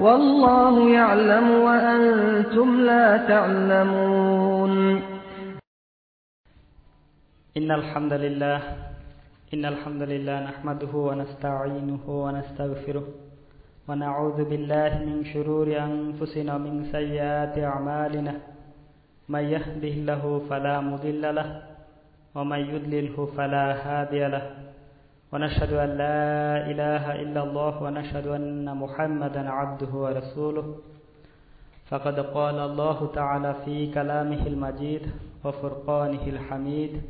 والله يعلم وأنتم لا تعلمون. إن الحمد لله إن الحمد لله نحمده ونستعينه ونستغفره ونعوذ بالله من شرور أنفسنا ومن سيئات أعمالنا. من يهده الله فلا مضل له ومن يضلله فلا هادي له. ونشهد أن لا إله إلا الله ونشهد أن محمدا عبده ورسوله. فقد قال الله تعالى في كلامه المجيد وفرقانه الحميد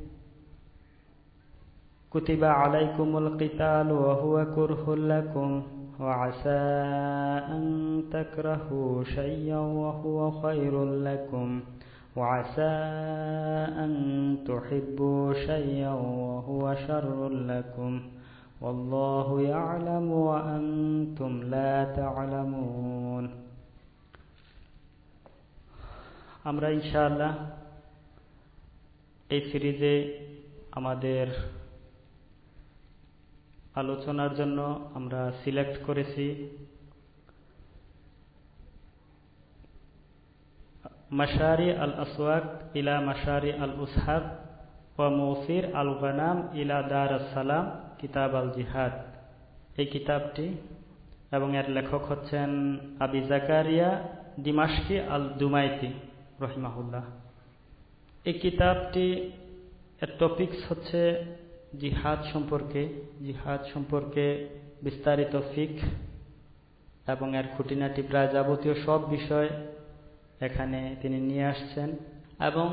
كتب عليكم القتال وهو كره لكم وعسى أن تكرهوا شيئا وهو خير لكم وعسى أن تحبوا شيئا وهو شر لكم والله يعلم وأنتم لا تعلمون আমরা ইনশাআল্লাহ এই সিরিজে আমাদের আলোচনার জন্য আমরা সিলেক্ট করেছি মাশারি আল আসওয়াক ইলা মাশারি আল উসহাব ও মৌসির আল গনাম ইলা দার সালাম কিতাব আল জিহাদ এই কিতাবটি এবং এর লেখক হচ্ছেন আবি জাকারিয়া দিমাশকি আল দুমাইতি রহিমাহুল্লাহ। এই কিতাবটি, এর টপিকস হচ্ছে জিহাদ সম্পর্কে জিহাদ সম্পর্কে বিস্তারিত ফিক এবং এর খুঁটিনাটি প্রায় যাবতীয় সব বিষয় এখানে তিনি নিয়ে আসছেন। এবং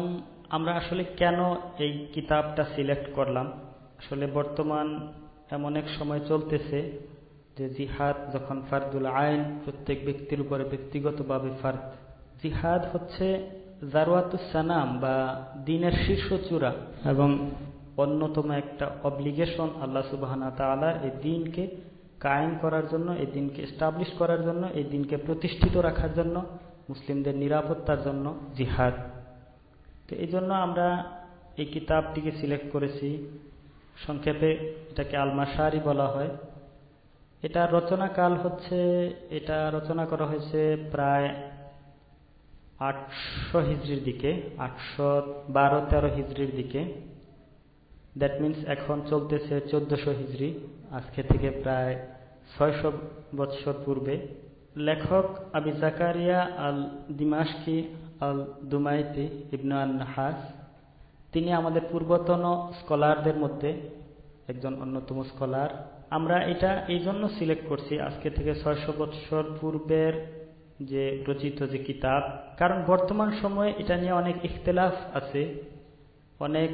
আমরা আসলে কেন এই কিতাবটা সিলেক্ট করলাম? আসলে বর্তমান এমন এক সময় চলতেছে যে জিহাদ যখন ফারদুল আইন প্রত্যেক ব্যক্তির উপরে ব্যক্তিগতভাবে ফার্দ। জিহাদ হচ্ছে জারওয়াতুসানাম বা দিনের শীর্ষ চূড়া এবং অন্যতম একটা অব্লিগেশন আল্লাহ সুবাহানা তালা এই দিনকে কায়েম করার জন্য, এই দিনকে এস্টাবলিশ করার জন্য, এই দিনকে প্রতিষ্ঠিত রাখার জন্য। মুসলিমদের নিরাপত্তার জন্য জিহাদ। তো এই জন্য আমরা এই কিতাবটিকে সিলেক্ট করেছি। সংক্ষেপে এটাকে আলমাশারি বলা হয়। এটা রচনাকাল হচ্ছে, এটা রচনা করা হয়েছে প্রায় আটশো হিজড়ির দিকে, আটশো বারো, তেরো হিজড়ির দিকে। দ্যাট মিন্স এখন চলতেছে চোদ্দশো হিজড়ি, আজকে থেকে প্রায় ছয়শো বৎসর পূর্বে। লেখক আবি জাকারিয়া আল দিমাশকি আল দুমাইতি ইবনু আল নাহাস তিনি আমাদের পূর্বতন স্কলারদের মধ্যে একজন অন্যতম স্কলার। আমরা এটা এই জন্য সিলেক্ট করছি আজকে থেকে ছয়শো বৎসর পূর্বের যে রচিত যে কিতাব। কারণ বর্তমান সময়ে এটা নিয়ে অনেক ইখতলাফ আছে, অনেক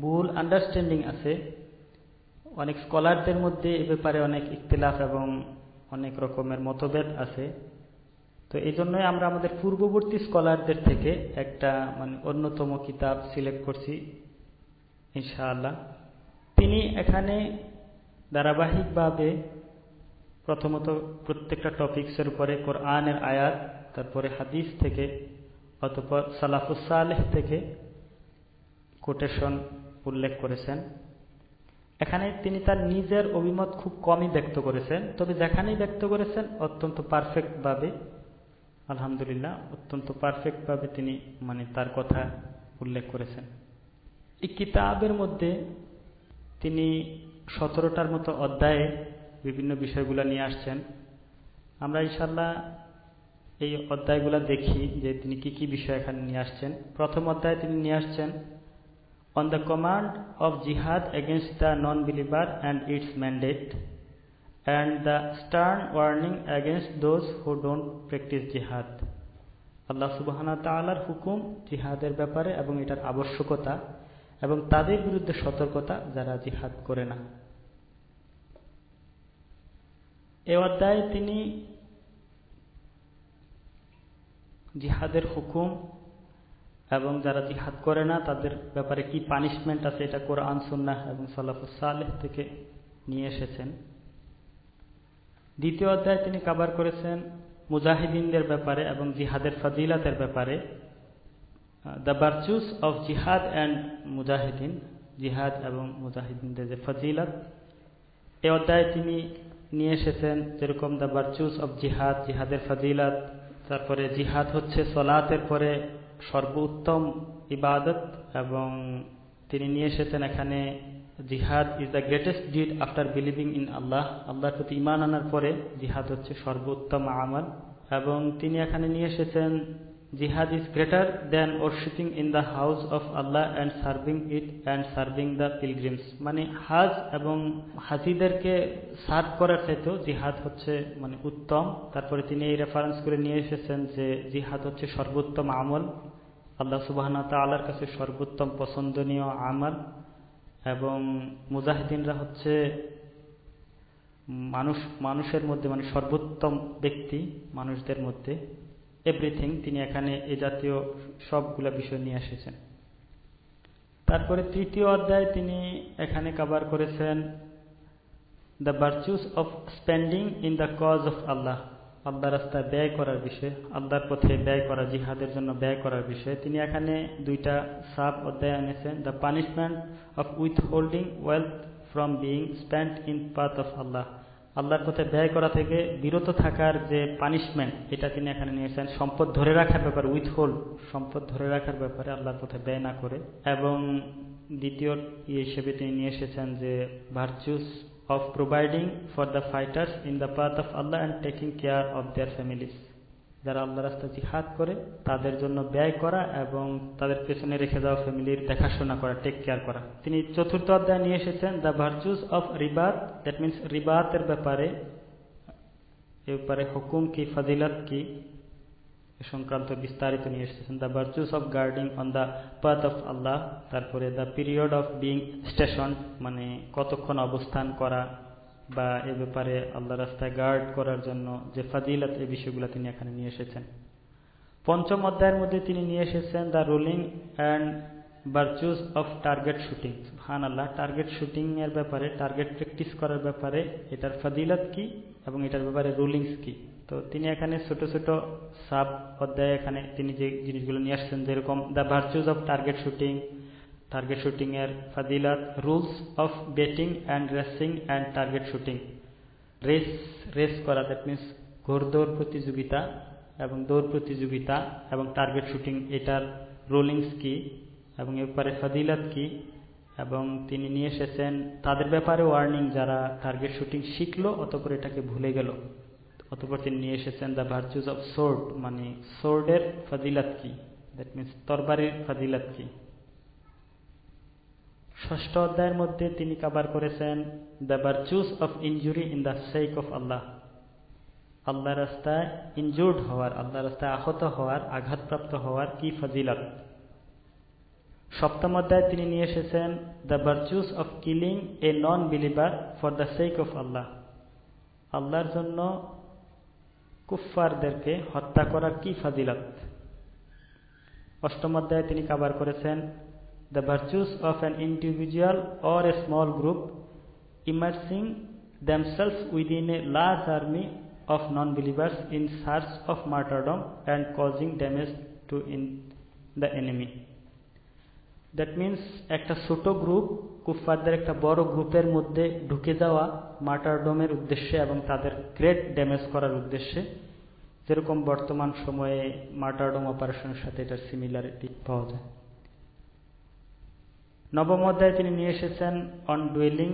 ভুল আন্ডারস্ট্যান্ডিং আছে। অনেক স্কলারদের মধ্যে এ ব্যাপারে অনেক ইখতলাফ এবং অনেক রকমের মতভেদ আছে। তো এই জন্যই আমরা আমাদের পূর্ববর্তী স্কলারদের থেকে একটা মানে অন্যতম কিতাব সিলেক্ট করছি, ইনশাআল্লাহ। তিনি এখানে ধারাবাহিকভাবে প্রথমত প্রত্যেকটা টপিক্সের উপরে কোরআনের আয়াত, তারপরে হাদিস থেকে, অতপর সালাফুসালেহ থেকে কোটেশন উল্লেখ করেছেন। এখানে তিনি তার নিজের অভিমত খুব কমই ব্যক্ত করেছেন, তবে যেখানেই ব্যক্ত করেছেন অত্যন্ত পারফেক্টভাবে আলহামদুলিল্লাহ, অত্যন্ত পারফেক্টভাবে তিনি মানে তার কথা উল্লেখ করেছেন। এই কিতাবের মধ্যে তিনি সতেরোটার মতো অধ্যায়ে বিভিন্ন বিষয়গুলো নিয়ে আসছেন। আমরা ইনশাল্লাহ এই অধ্যায়গুলো দেখি যে তিনি কি কি বিষয় এখানে নিয়ে আসছেন। প্রথম অধ্যায়ে তিনি নিয়ে আসছেন on the command of jihad against the non-believer and its mandate, and the stern warning against those who don't practice jihad. আল্লাহ সুবাহানা তালার হুকুম জিহাদের ব্যাপারে এবং এটার আবশ্যকতা এবং তাদের বিরুদ্ধে সতর্কতা যারা জিহাদ করে না এ অধ্যায়ে তিনি জিহাদের হুকুম এবং যারা জিহাদ করে না, তাদের ব্যাপারে কি পানিশমেন্ট আছে এটা কোরআন, সুন্নাহ এবং সালাফুস সালেহ থেকে নিয়ে এসেছেন। দ্বিতীয় অধ্যায় তিনি কাবার করেছেন মুজাহিদিনদের ব্যাপারে এবং জিহাদের ফাজিলাতের ব্যাপারে। দ্য ভার্চুস অফ জিহাদ অ্যান্ড মুজাহিদিন, জিহাদ এবং মুজাহিদিনদের যে ফজিলত, এ অধ্যায়ে তিনি নিয়ে এসেছেন যেরকম দ্য ভার্চুস অফ জিহাদ জিহাদের ফজিলত, তারপরে জিহাদ হচ্ছে সলাতের পরে সর্বোত্তম ইবাদত এবং তিনি নিয়ে এসেছেন এখানে, জিহাদ is the greatest deed after believing in Allah আল্লাহর প্রতি ইমান আনার পরে জিহাদ হচ্ছে সর্বোত্তম আমল। এবং তিনি এখানে নিয়ে এসেছেন জিহাদ is greater then worshipping in the house of Allah and serving it and serving the pilgrims মানে হাজ এবং হাজিদেরকে সার্ভ করার চাইতেও জিহাদ হচ্ছে মানে উত্তম। তারপরে তিনি এই রেফারেন্স করে নিয়ে এসেছেন যে জিহাদ হচ্ছে সর্বোত্তম আমল। আল্লাহ সুবাহ তাল্লার কাছে সর্বোত্তম পছন্দনীয় আমল। এবং মুজাহিদিনরা হচ্ছে মানুষ, মানুষের মধ্যে মানে সর্বোত্তম ব্যক্তি মানুষদের মধ্যে। এভরিথিং তিনি এখানে এ জাতীয় সবগুলা বিষয় নিয়ে এসেছেন। তারপরে তৃতীয় অধ্যায় তিনি এখানে কাবার করেছেন the virtues of spending in the cause of Allah Allah রাস্তায় ব্যয় করার বিষয়ে, আল্লাহর পথে ব্যয় করা, জিহাদের জন্য ব্যয় করার বিষয়ে। তিনি এখানে দুইটা সাব অধ্যায় এনেছেন the punishment of withholding wealth from being spent in path of Allah আল্লাহর পথে ব্যয় করা থেকে বিরত থাকার যে পানিশমেন্ট এটা তিনি এখানে নিয়েছেন। সম্পদ ধরে রাখার ব্যাপার উইথ হোল্ড সম্পদ ধরে রাখার ব্যাপারে আল্লাহর পথে ব্যয় না করে। এবং দ্বিতীয় ইয়ে হিসেবে তিনি নিয়ে এসেছেন যে virtues of providing for the fighters in the path of Allah and taking care of their families যারা আল্লাহ রাস্তা জিহাদ করে, তাদের জন্য ব্যয় করা এবং তাদের পেছনে রেখে দেওয়া ফ্যামিলির দেখাশোনা করা টেক কেয়ার করা। তিনি চতুর্থ অধ্যায় নিয়ে এসেছেন the virtues of রিবাত that means রিবাতের ব্যাপারে, এ ব্যাপারে হুকুম কি, ফাজিলত কি, এ সংক্রান্ত বিস্তারিত নিয়ে এসেছেন। The virtues of guarding on the path of Allah তারপরে the period of being station মানে কতক্ষণ অবস্থান করা বা এ ব্যাপারে আল্লাহ রাস্তায় গার্ড করার জন্য যে ফাজিলত এই বিষয়গুলো তিনি এখানে নিয়ে এসেছেন। পঞ্চম অধ্যায়ের মধ্যে তিনি নিয়ে এসেছেন the ruling and virtues of target shooting Han Allah target shooting এর ব্যাপারে টার্গেট প্র্যাকটিস করার ব্যাপারে এটার ফাজিলত কি এবং এটার ব্যাপারে রুলিংস কি? তো তিনি এখানে ছোট ছোট সাব অধ্যায়ে এখানে তিনি যে জিনিসগুলো নিয়ে আসছেন, যেরকম the virtues of target shooting target shooting এর ফাদিলাত rules of betting and racing and target shooting race race করা দ্যাট মিনস ঘোড়দৌড় প্রতিযোগিতা এবং দৌড় প্রতিযোগিতা এবং টার্গেট শুটিং এটার রোলিংস কি এবং এ ব্যাপারে ফাদিলাত কি এবং তিনি নিয়ে এসেছেন, তাদের ব্যাপারে ওয়ার্নিং যারা টার্গেট শুটিং শিখলো অতপর এটাকে ভুলে গেল। অতপর তিনি নিয়ে এসেছেন দ্য ভার্চুজ অফ সোর্ড মানে সোর্ডের ফাজিলাত কি দ্যাট মিনস তরবারির ফাজিলাত কি। ষষ্ঠ অধ্যায়ের মধ্যে তিনি কাবার করেছেন the virtues of injury in the sake of Allah Allah রাস্তায় ইনজুর্ড হওয়ার, আল্লাহ রাস্তায় আহত হওয়ার, আঘাতপ্রাপ্ত হওয়ার কি ফাজিলাত? সপ্তম অধ্যায় তিনি নিয়ে এসেছেন the virtues of killing a non believer for the sake of Allah আল্লাহর জন্য কুফফারদেরকে হত্যা করার কি ফাজিলত? অষ্টম অধ্যায়ে তিনি কাবার করেছেন the virtues of an individual or a small group immersing themselves within a large army of non-believers in search of martyrdom and causing damage to in, the enemy. That means একটা ছোট group কুফফারদের একটা বড় গ্রুপের মধ্যে ঢুকে যাওয়া মার্টারডোমের উদ্দেশ্যে এবং তাদের গ্রেট ড্যামেজ করার উদ্দেশ্যে যেরকম বর্তমান সময়ে মার্টারডোম অপারেশনের সাথে এটার সিমিলারিটি পাওয়া যায় নবম অধ্যায়ে তিনি নিয়ে এসেছেন অন ডুয়েলিং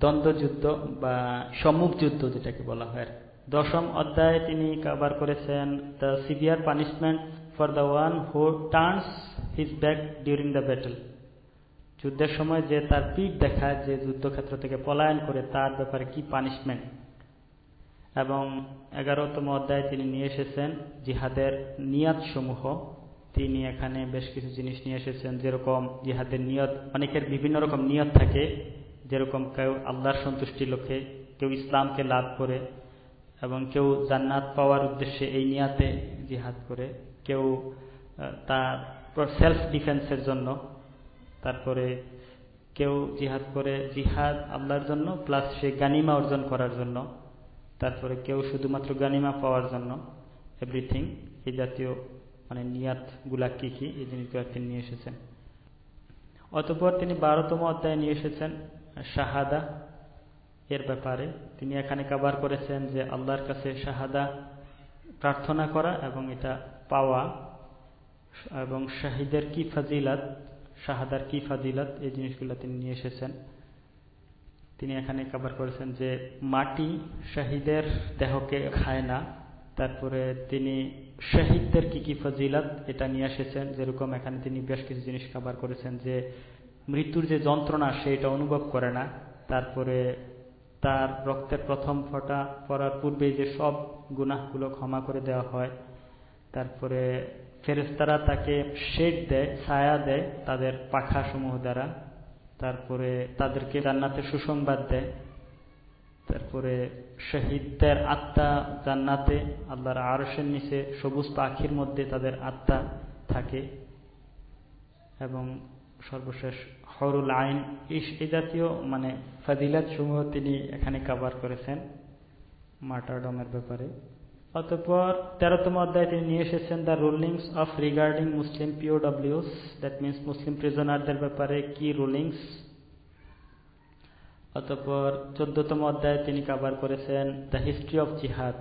দ্বন্দ্বযুদ্ধ বা সম্মুখ যুদ্ধ যেটাকে বলা হয় দশম অধ্যায়ে তিনি কাবার করেছেন the severe punishment for the one who turns his back during the battle যুদ্ধের সময় যে তার পিঠ দেখায়, যে যুদ্ধক্ষেত্র থেকে পলায়ন করে, তার ব্যাপারে কি পানিশমেন্ট এবং এগারোতম অধ্যায়ে তিনি নিয়ে এসেছেন জিহাদের নিয়াত সমূহ তিনি এখানে বেশ কিছু জিনিস নিয়ে এসেছেন, যেরকম জিহাদের নিয়ত। অনেকের বিভিন্ন রকম নিয়ত থাকে, যেরকম কেউ আল্লাহর সন্তুষ্টি লক্ষ্যে, কেউ ইসলামকে লাভ করে, এবং কেউ জান্নাত পাওয়ার উদ্দেশ্যে এই নিয়াতে জিহাদ করে। কেউ তার সেলফ ডিফেন্সের জন্য, তারপরে কেউ জিহাদ করে জিহাদ আল্লাহর জন্য প্লাস সে গানিমা অর্জন করার জন্য, তারপরে কেউ শুধুমাত্র গানিমা পাওয়ার জন্য এভরিথিং এই জাতীয় মানে নিয়াতগুলা কি কি? এই জিনিসগুলো তিনি নিয়ে এসেছেন। অতপর তিনি বারোতম অধ্যায় নিয়ে এসেছেন, শাহাদা এর ব্যাপারে। তিনি এখানে কাবার করেছেন যে আল্লাহর কাছে শাহাদা প্রার্থনা করা এবং এটা পাওয়া এবং শাহিদের কি ফাজিলাত, শাহাদার কি ফাজিলাত, এই জিনিসগুলো তিনি নিয়ে এসেছেন। তিনি এখানে কাবার করেছেন যে মাটি শাহিদের দেহকে খায় না। তারপরে তিনি শহীদদের কি কি ফজিলাত এটা নিয়ে এসেছেন? যেরকম এখানে তিনি বেশ কিছু জিনিস কাবার করেছেন যে মৃত্যুর যে যন্ত্রণা সেটা অনুভব করে না। তারপরে তার রক্তের প্রথম ফটা পড়ার পূর্বে যে সব গুনাহগুলো ক্ষমা করে দেওয়া হয়। তারপরে ফেরেস্তারা তাকে শেড দেয়, ছায়া দেয় তাদের পাখা সমূহ দ্বারা। তারপরে তাদেরকে জান্নাতের সুসংবাদ দেয়। তারপরে শহীদদের আত্মা জান্নাতে, আল্লাহর আরসের নিচে সবুজ পাখির মধ্যে তাদের আত্মা থাকে। এবং সর্বশেষ হরুল আইন ইস এই জাতীয় মানে ফাজিলাত সমূহ তিনি এখানে কাবার করেছেন মার্টারডমের ব্যাপারে। অতঃপর তেরোতম অধ্যায় তিনি নিয়ে এসেছেন the rulings of regarding Muslim পিওডব্লিউস that means Muslim প্রিজনারদের ব্যাপারে কি রুলিংস অতঃপর চোদ্দতম অধ্যায়ে তিনি কাবার করেছেন দ্য হিস্ট্রি অফ জিহাদ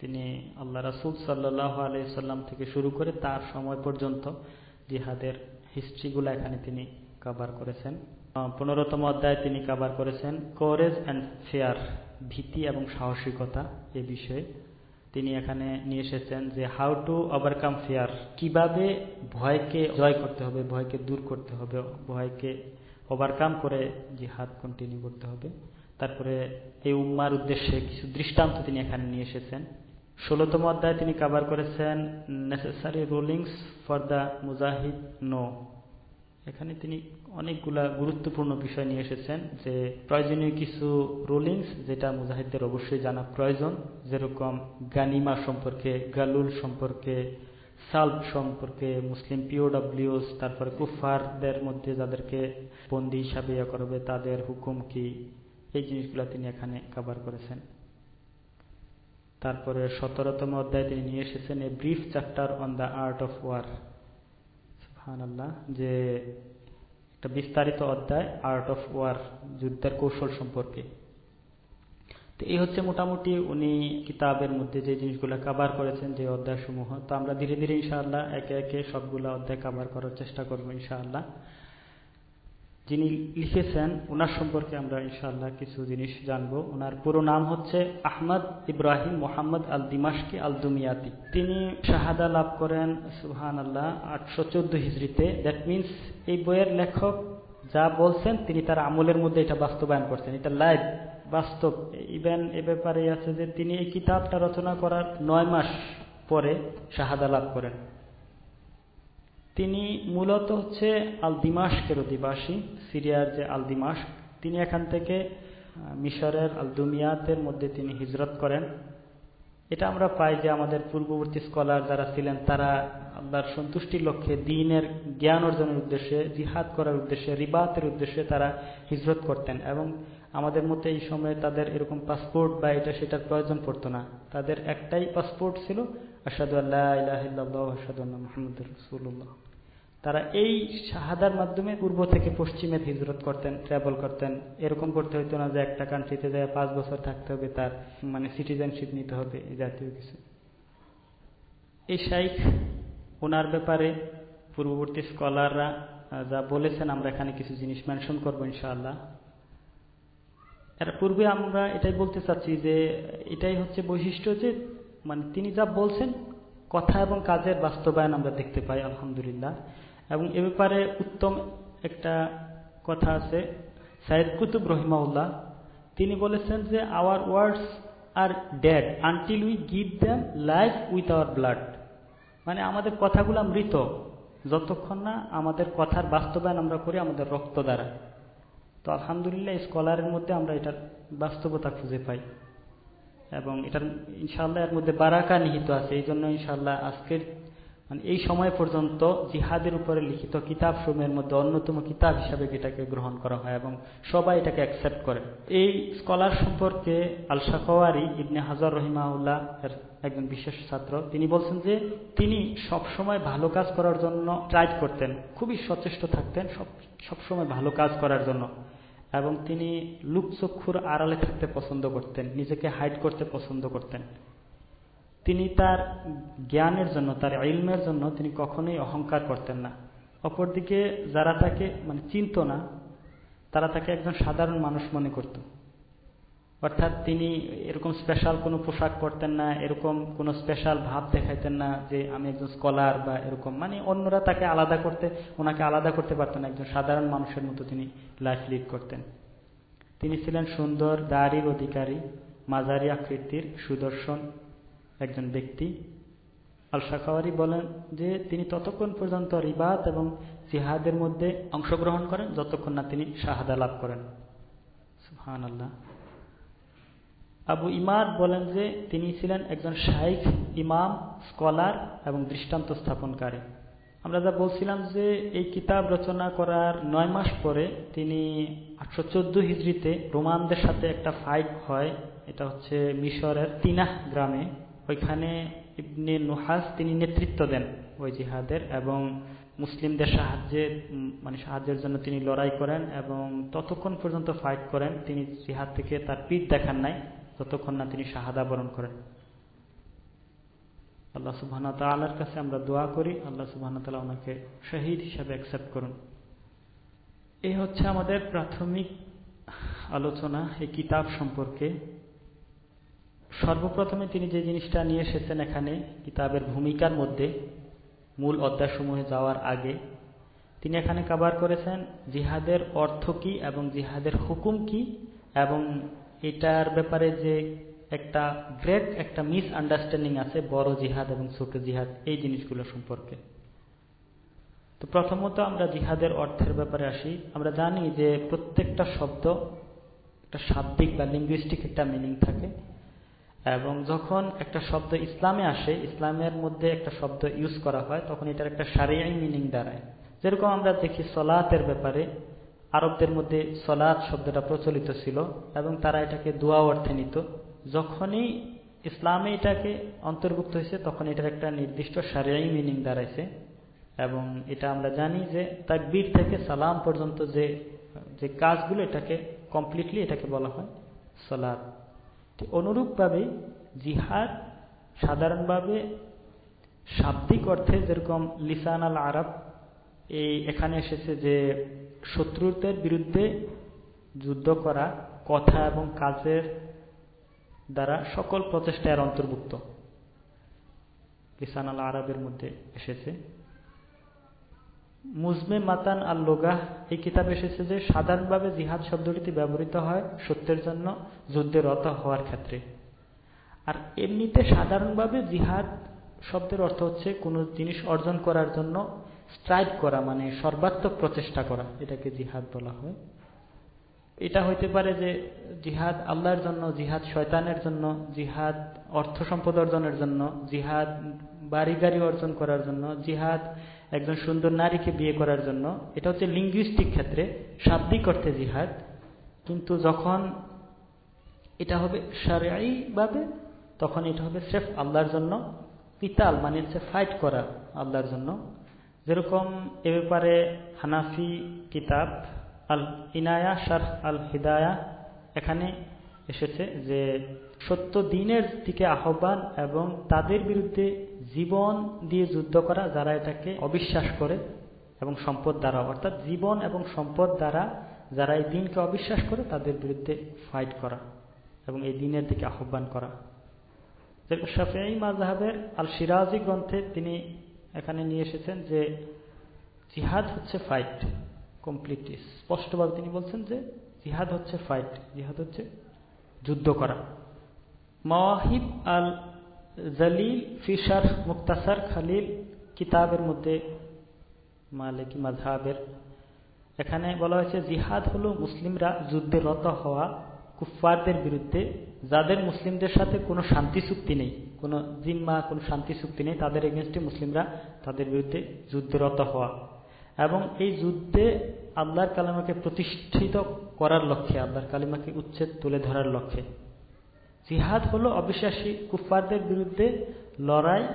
তিনি আল্লাহ রাসুল সাল্লাহ আলাইসাল্লাম থেকে শুরু করে তার সময় পর্যন্ত জিহাদের হিস্ট্রিগুলো এখানে তিনি কাবার করেছেন। পনেরোতম অধ্যায়ে তিনি কাবার করেছেন কোরেজ অ্যান্ড ফেয়ার ভীতি এবং সাহসিকতা এ বিষয়ে। তিনি এখানে নিয়ে এসেছেন যে, হাউ টু ওভারকাম ফেয়ার কীভাবে ভয়কে জয় করতে হবে, ভয়কে দূর করতে হবে, ভয়কে ওভারকাম করে জিহাদ কন্টিনিউ করতে হবে। তারপরে এই উম্মার উদ্দেশ্যে কিছু দৃষ্টান্ত তিনি এখানে নিয়ে এসেছেন। ষোলোতম অধ্যায় তিনি কাবার করেছেন necessary rulings for the Mujahid no এখানে তিনি অনেকগুলা গুরুত্বপূর্ণ বিষয় নিয়ে এসেছেন যে প্রয়োজনীয় কিছু রুলিংস যেটা মুজাহিদদের অবশ্যই জানা প্রয়োজন। যেরকম গানিমা সম্পর্কে, গালুল সম্পর্কে সাল্ভ সম্পর্কে মুসলিম পিওডব্লিউস তারপরে কুফারদের মধ্যে যাদেরকে বন্দি হিসাবে ইয়ে করবে তাদের হুকুম কি? এই জিনিসগুলো তিনি এখানে কাবার করেছেন। তারপরে সতেরোতম অধ্যায় তিনি নিয়ে এসেছেন a brief chapter on the art of war Allah যে একটা বিস্তারিত অধ্যায় আর্ট অফ ওয়ার যুদ্ধের কৌশল সম্পর্কে। তো এই হচ্ছে মোটামুটি উনি কিতাবের মধ্যে যে জিনিসগুলো কাবার করেছেন যে অধ্যায় সমূহ তো আমরা ধীরে ধীরে ইনশাআল্লাহ একে একে সবগুলো অধ্যায় কাবার করার চেষ্টা করব ইনশাআল্লাহ। যিনি লিখেছেন ওনার সম্পর্কে আমরা ইনশাআল্লাহ কিছু জিনিস জানব। ওনার পুরো নাম হচ্ছে আহমদ ইব্রাহিম মোহাম্মদ আল দিমাশকি আল দুমিয়াতি তিনি শাহাদা লাভ করেন সুহান আল্লাহ আটশো চোদ্দ হিজড়িতে। দ্যাট মিনস এই বইয়ের লেখক যা বলছেন, তিনি তার আমলের মধ্যে এটা বাস্তবায়ন করছেন। এটা লাইভ বাস্তব। ইভেন এ ব্যাপারে আছে যে, তিনি এই কিতাবটা রচনা করার নয় মাস পরে শাহাদা লাভ করেন। তিনি মূলত হচ্ছে আল দিমাশকের অধিবাসী, সিরিয়ার যে আল দিমাস তিনি এখান থেকে মিশরের আল দুমিয়াতের মধ্যে তিনি হিজরত করেন। এটা আমরা পাই যে আমাদের পূর্ববর্তী স্কলার যারা ছিলেন, তারা আল্লাহর সন্তুষ্টির লক্ষ্যে দিনের জ্ঞান অর্জনের উদ্দেশ্যে, জিহাদ করার উদ্দেশ্যে, রিবাতের উদ্দেশ্যে তারা হিজরত করতেন এবং আমাদের মতে এই সময়ে তাদের এরকম পাসপোর্ট বা এটা সেটার প্রয়োজন পড়তো না। তাদের একটাই পাসপোর্ট ছিল আসাদু আল্লাহ আসাদু আল্লাহ মোহাম্মদ রসুল্লাহ তারা এই শাহাদার মাধ্যমে পূর্ব থেকে পশ্চিমে হিজরত করতেন ট্রাভেল করতেন। এরকম করতে হইতো না যে একটা কান্ট্রিতে যায় পাঁচ বছর থাকতে হবে, তার মানে সিটিজেনশিপ নিতে হবে, এই জাতীয় কিছু। এই শাইখ ওনার ব্যাপারে পূর্ববর্তী স্কলাররা যা বলেছেন, আমরা এখানে কিছু জিনিস মেনশন করব ইনশাআল্লাহ। এর পূর্বে আমরা এটাই বলতে চাচ্ছি যে এটাই হচ্ছে বৈশিষ্ট্য যে মানে তিনি যা বলছেন, কথা এবং কাজের বাস্তবায়ন আমরা দেখতে পাই, আলহামদুলিল্লাহ। এবং এ ব্যাপারে উত্তম একটা কথা আছে সাইদ কুতুব রহিমাউল্লাহ তিনি বলেছেন যে our words are dead until we give them life with our blood মানে আমাদের কথাগুলো মৃত, যতক্ষণ না আমাদের কথার বাস্তবায়ন আমরা করি আমাদের রক্ত দ্বারা। তো আলহামদুলিল্লাহ স্কলারের মধ্যে আমরা এটার বাস্তবতা খুঁজে পাই। এবং এটার ইনশাল্লাহ এর মধ্যে বারাকা নিহিত আছে। এই জন্য ইনশাল্লাহ আজকের মানে এই সময় পর্যন্ত জিহাদের উপরে লিখিত কিতাব সমূহের মধ্যে অন্যতম কিতাব হিসাবে এটাকে গ্রহণ করা হয় এবং সবাই এটাকে অ্যাকসেপ্ট করে। এই স্কলার সম্পর্কে আল শাকওয়ারি ইবনে হাজার রহিমাউল্লাহ এর একজন বিশেষ ছাত্র, তিনি বলছেন যে তিনি সব সময় ভালো কাজ করার জন্য ট্রাই করতেন, খুবই সচেষ্ট থাকতেন, সব, সবসময় ভালো কাজ করার জন্য। এবং তিনি লুকচক্ষুর আড়ালে থাকতে পছন্দ করতেন, নিজেকে হাইড করতে পছন্দ করতেন। তিনি তার জ্ঞানের জন্য, তার ইলমের জন্য তিনি কখনোই অহংকার করতেন না। অপরদিকে যারা তাকে মানে চিনত না, তারা তাকে একজন সাধারণ মানুষ মনে করত। অর্থাৎ তিনি এরকম স্পেশাল কোনো পোশাক পরতেন না, এরকম কোনো স্পেশাল ভাব দেখাইতেন না যে আমি একজন স্কলার বা এরকম। মানে অন্যরা তাকে আলাদা করতে, ওনাকে আলাদা করতে পারতেন একজন সাধারণ মানুষের মতো তিনি লাইফ লিড করতেন। তিনি ছিলেন সুন্দর, দাড়ির অধিকারী, মাঝারি আকৃতির সুদর্শন একজন ব্যক্তি। আল শাখাওয়ারি বলেন যে তিনি ততক্ষণ পর্যন্ত রিবাত এবং জিহাদের মধ্যে অংশগ্রহণ করেন, যতক্ষণ না তিনি শাহাদা লাভ করেন। সুহান আল্লাহ আবু ইমার বলেন যে তিনি ছিলেন একজন শাইখ, ইমাম, স্কলার এবং দৃষ্টান্ত স্থাপনকারী। আমরা যা বলছিলাম যে এই কিতাব রচনা করার নয় মাস পরে তিনি আটশো চোদ্দ হিজড়িতে রোমানদের সাথে একটা ফাইট হয়, এটা হচ্ছে মিশরের তিনাহ গ্রামে। ওইখানে ইবনে নুহাস তিনি নেতৃত্ব দেন ওই জিহাদের এবং মুসলিমদের সাহায্যে মানে সাহায্যের জন্য তিনি লড়াই করেন এবং ততক্ষণ পর্যন্ত ফাইট করেন। তিনি জিহাদ থেকে তার পিঠ দেখান নাই। ততক্ষণ না তিনি শাহাদা বরণ করেন। আল্লাহ সুবাহ তালার কাছে আমরা দোয়া করি। আল্লাহ সুবাহ তালা ওনাকে শহীদ হিসাবে অ্যাকসেপ্ট করুন। এই হচ্ছে আমাদের প্রাথমিক আলোচনা এই কিতাব সম্পর্কে। সর্বপ্রথমে তিনি যে জিনিসটা নিয়ে এসেছেন এখানে, কিতাবের ভূমিকার মধ্যে, মূল অধ্যায়সমূহে যাওয়ার আগে, তিনি এখানে কাবার করেছেন জিহাদের অর্থ কি এবং জিহাদের হুকুম কি এবং এটার ব্যাপারে যে একটা গ্রেট একটা মিস আন্ডারস্ট্যান্ডিং আছে, বড় জিহাদ এবং ছোট জিহাদ, এই জিনিসগুলো সম্পর্কে। তো প্রথমত আমরা জিহাদের অর্থের ব্যাপারে আসি। আমরা জানি যে প্রত্যেকটা শব্দ একটা শাব্দিক বা লিঙ্গুইস্টিক একটা মিনিং থাকে। এবং যখন একটা শব্দ ইসলামে আসে, ইসলামের মধ্যে একটা শব্দ ইউজ করা হয়, তখন এটার একটা সারিয়াই মিনিং দাঁড়ায়। যেরকম আমরা দেখি সলাতের ব্যাপারে আরবদের মধ্যে সলাৎ শব্দটা প্রচলিত ছিল এবং তারা এটাকে দোয়া অর্থে নিত। যখনই ইসলামে এটাকে অন্তর্ভুক্ত হয়েছে, তখন এটার একটা নির্দিষ্ট সারিয়াই মিনিং দাঁড়াইছে এবং এটা আমরা জানি যে তাকবীর থেকে সালাম পর্যন্ত যে যে কাজগুলো এটাকে কমপ্লিটলি এটাকে বলা হয় সলাদ অনুরূপভাবে জিহাদ সাধারণভাবে শাব্দিক অর্থে যেরকম লিসান আল আরব, এই এখানে এসেছে যে শত্রুদের বিরুদ্ধে যুদ্ধ করা, কথা এবং কাজের দ্বারা সকল প্রচেষ্টা এর অন্তর্ভুক্ত। লিসান আল আরবের মধ্যে এসেছে। মুজমে মাতান আল লোগাহ এই কিতাবে এসেছে যে, সাধারণভাবে জিহাদ শব্দটিতে ব্যবহৃত হয় সত্যের জন্য, যুদ্ধে রত হওয়ার ক্ষেত্রে। আর এমনিতে সাধারণভাবে জিহাদ শব্দের অর্থ হচ্ছে কোনো জিনিস অর্জন করার জন্য স্ট্রাইভ করা মানে সর্বাত্মক প্রচেষ্টা করা, এটাকে জিহাদ বলা হয়। এটা হইতে পারে যে জিহাদ আল্লাহর জন্য, জিহাদ শয়তানের জন্য, জিহাদ অর্থ সম্পদ অর্জনের জন্য, জিহাদ বাড়ি গাড়ি অর্জন করার জন্য, জিহাদ একজন সুন্দর নারীকে বিয়ে করার জন্য। এটা হচ্ছে লিঙ্গুইস্টিক ক্ষেত্রে শাব্দিক অর্থে জিহাদ। কিন্তু যখন এটা হবে সারাইভাবে তখন এটা হবে সেফ আল্লাহর জন্য। পিতাল মানে হচ্ছে ফাইট করা আল্লাহর জন্য। যেরকম এ ব্যাপারে হানাফি কিতাব, আল ইনায়া শার আল হিদায়া, এখানে এসেছে যে সত্য দিনের দিকে আহ্বান এবং তাদের বিরুদ্ধে জীবন দিয়ে যুদ্ধ করা যারা এটাকে অবিশ্বাস করে এবং সম্পদ দ্বারা, অর্থাৎ জীবন এবং সম্পদ দ্বারা যারা এই দিনকে অবিশ্বাস করে তাদের বিরুদ্ধে ফাইট করা এবং এই দিনের দিকে আহ্বান করা। শাফিয়াই মাজহাবের আল সিরাজি গ্রন্থে তিনি এখানে নিয়ে এসেছেন যে জিহাদ হচ্ছে ফাইট কমপ্লিটলি স্পষ্টভাবে তিনি বলছেন যে জিহাদ হচ্ছে ফাইট জিহাদ হচ্ছে যুদ্ধ করা। মাওয়াহিব আল জালিল ফিশার মুক্তাসার খালিল কিতাবের মধ্যে, মালিকি মাঝহাবের এখানে বলা হয়েছে জিহাদ হলো মুসলিমরা যুদ্ধে রত হওয়া কুফফারদের বিরুদ্ধে, যাদের মুসলিমদের সাথে কোনো শান্তি চুক্তি নেই। কোনো জিম্মা, কোনো শান্তি চুক্তি নেই তাদের এগেনস্টে মুসলিমরা তাদের বিরুদ্ধে যুদ্ধরত হওয়া। এবং এই যুদ্ধে আল্লাহর কালিমাকে প্রতিষ্ঠিত করার লক্ষ্যে, আল্লাহর কালিমাকে উচ্ছেদ তুলে ধরার লক্ষ্যে। জিহাদ হলো অবিশ্বাসী কুফারদের বিরুদ্ধে লড়াই,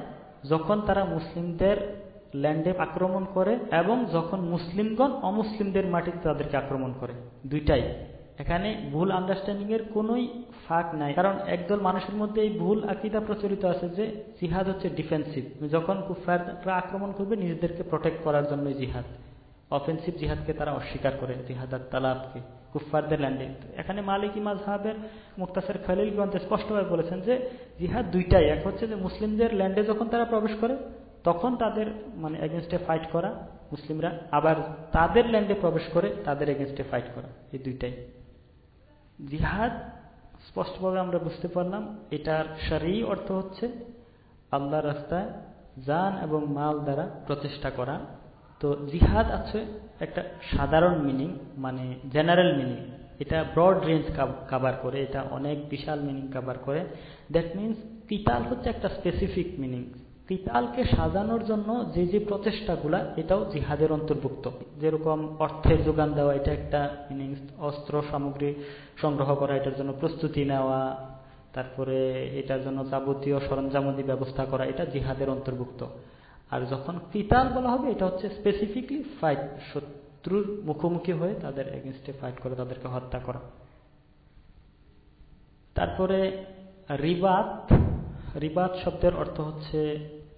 যখন তারা মুসলিমদের ল্যান্ডে আক্রমণ করে এবং যখন মুসলিমগণ অমুসলিমদের মাটিতে তাদেরকে আক্রমণ করে। দুইটাই। এখানে ভুল আন্ডারস্ট্যান্ডিং এর কোনোই ফাঁক নাই। কারণ একদল মানুষের মধ্যে এই ভুল আকিদা প্রচলিত আছে যে জিহাদ হচ্ছে ডিফেন্সিভ যখন কুফাররা আক্রমণ করবে, নিজেদেরকে প্রোটেক্ট করার জন্য জিহাদ। অফেন্সিভ জিহাদকে তারা অস্বীকার করে, জিহাদ আর তালাবকে কুফারদের ল্যান্ডে এখানে মালিক মাঝহাবের মুক্তাসের খালিল গ্রন্থে স্পষ্টভাবে বলেছেন যে জিহাদ দুইটাই। এক হচ্ছে যে মুসলিমদের ল্যান্ডে যখন তারা প্রবেশ করে, তখন তাদের মানে এগেনস্টে ফাইট করা। মুসলিমরা আবার তাদের ল্যান্ডে প্রবেশ করে, তাদের এগেনস্টে ফাইট করা। এই দুইটাই। জিহাদ স্পষ্টভাবে আমরা বুঝতে পারলাম, এটার সারি অর্থ হচ্ছে আল্লাহ রাস্তায় জান এবং মাল দ্বারা প্রচেষ্টা করা। তো জিহাদ আছে একটা সাধারণ মিনিং মানে জেনারেল মিনিং এটা ব্রড রেঞ্জ কাভার করে, এটা অনেক বিশাল মিনিং কাভার করে। দ্যাট মিনস কিতাল হচ্ছে একটা স্পেসিফিক মিনিং কিতালকে সাজানোর জন্য যে যে প্রচেষ্টাগুলা, এটাও জিহাদের অন্তর্ভুক্ত। যেরকম অর্থের যোগান দেওয়া, এটা একটা মিনিংস অস্ত্র সামগ্রী সংগ্রহ করা, এটার জন্য প্রস্তুতি নেওয়া, তারপরে এটার জন্য যাবতীয় সরঞ্জামদি ব্যবস্থা করা, এটা জিহাদের অন্তর্ভুক্ত। আর যখন কিতাল বলা হবে, এটা হচ্ছে স্পেসিফিকলি ফাইট শত্রুর মুখোমুখি হয়ে তাদের এগেনস্টে ফাইট করে, তাদেরকে হত্যা করা। তারপরে রিবাত রিবাত শব্দের অর্থ হচ্ছে